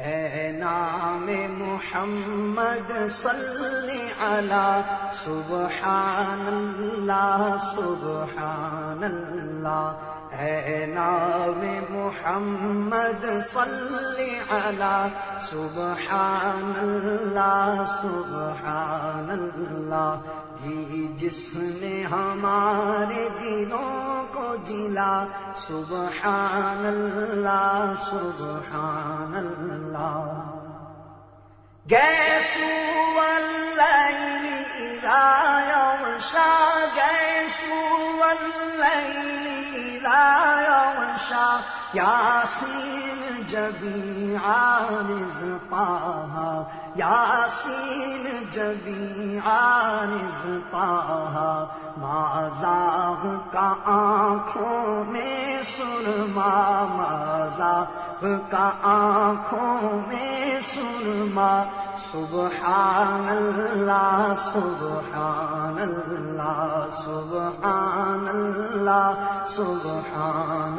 اے نام محمد صلی علی سبحان اللہ سبحان اللہ اے نام محمد صلی علی سبحان اللہ سبحان اللہ ہی جس نے ہمارے دلوں جلا سبحان اللہ سبحان اللہ گیسو واللیل اذا یغشا گیسو واللیل اذا یغشا۔ یاسین جبی عارض پاہا یاسین جبی عارض پاہا مازاغ کا آنکھوں میں سرما مازاغ کا آنکھوں میں سرما، سبحان اللہ سبحان اللہ سبحان اللہ، سبحان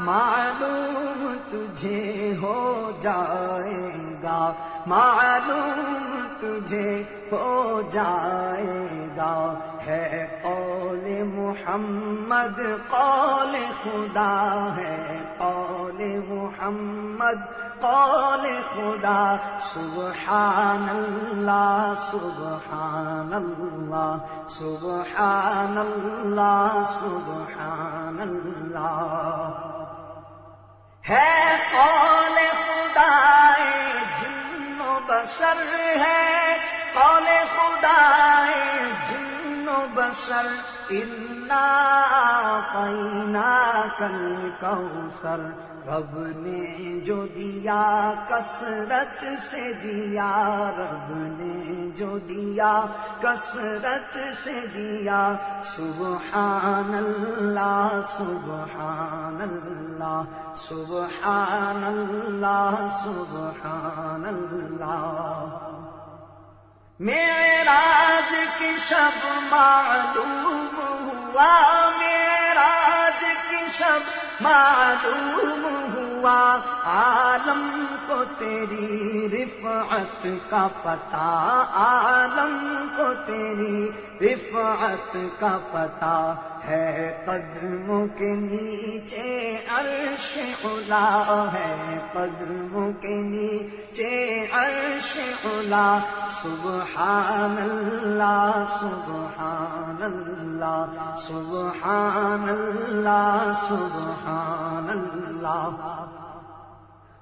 معلوم تجھے ہو جائے گا، معلوم تجھے ہو جائے گا۔ ہے قول محمد، قول خدا۔ ہے قول محمد، قول خدا۔ سبحان اللہ سبحان اللہ سبحان اللہ سبحان اللہ ہے قول خدا جن و بشر ہے قول خدا جن و پینا کل کوثر رب نے جو دیا کسرت سے دیا، رب نے جو دیا کسرت سے دیا۔ سبحان اللہ سبحان اللہ سبحان اللہ سبحان اللہ میراج کی شب معلوم ہوا میراج کی شب معلوم ہوا، عالم کو تیری رفعت کا پتا عالم کو تیری رفعت کا پتا ہے قدموں کے نیچے عرش علا ہے قدموں کے نیچے عرش علا سبحان اللہ سبحان اللہ سبحان اللہ سبحان اللہ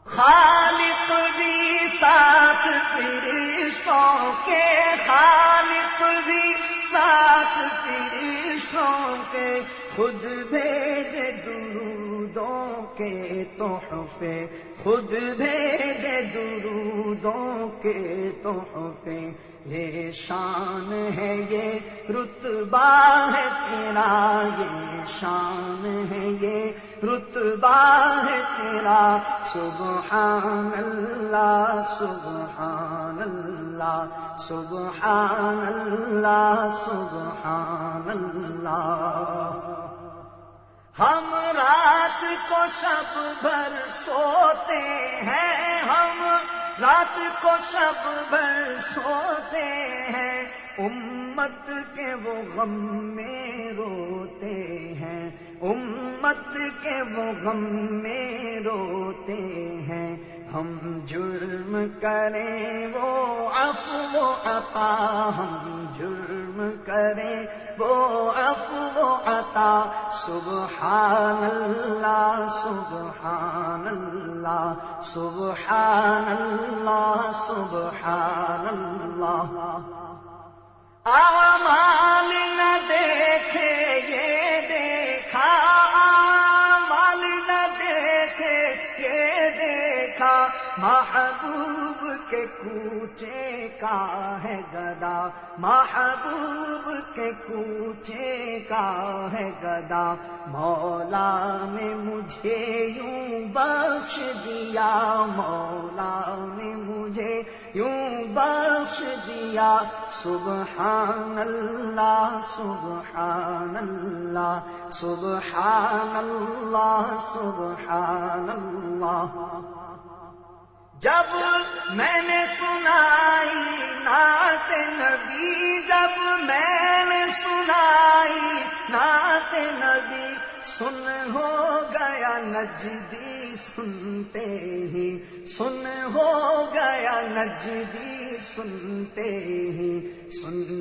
خالق بھی ساتھ فرشتوں کے، خالق بھی ساتھ فرشتوں کے خود بھیجے درودوں کے تحفے، خود بھیجے درودوں کے تحفے۔ یہ شان ہے، یہ رتبہ ہے تیرا، یہ شان ہے، یہ رتبہ ہے تیرا۔ سبحان اللہ سبحان اللہ۔ سبحان اللہ سبحان اللہ ہم رات کو سب بھر سوتے ہیں، ہم رات کو سب بھر سوتے ہیں۔ امت کے وہ غم میں روتے ہیں، امت کے وہ غم میں روتے ہیں۔ ہم جرم کریں، وہ افو عطا۔ ہم جرم کریں، وہ افو عطا۔ سبحان اللہ سبحان اللہ سبحان اللہ سبحان اللہ۔ کوچے کا ہے گدا، محبوب کے کوچے کا ہے گدا۔ مولا نے مجھے یوں بخش دیا، مولا نے مجھے یوں بخش دیا۔ سبحان اللہ سبحان اللہ سبحان اللہ سبحان اللہ جب میں نے سنائی نعت نبی، جب میں نے سنائی نعت نبی، سن ہو گیا نجدی سنتے ہی، سن ہو گیا نجدی سنتے ہی، سن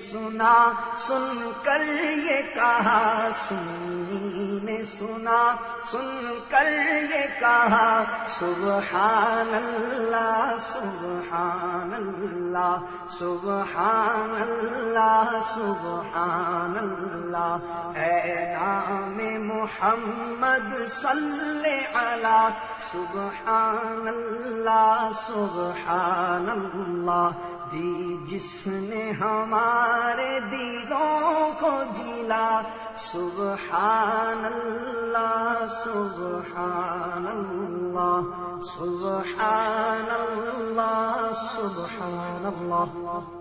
سنا، سن کر یہ کہا، سنی نے سنا، سن کر یہ کہا، سبحان اللہ سبحان اللہ سبحان اللہ سبحان اللہ۔ اے نام محمد صلی علی، سبحان اللہ سبحان اللہ۔ دی جس نے ہمارے دلوں کو جلا سبحان اللہ سبحان اللہ سبحان اللہ سبحان اللہ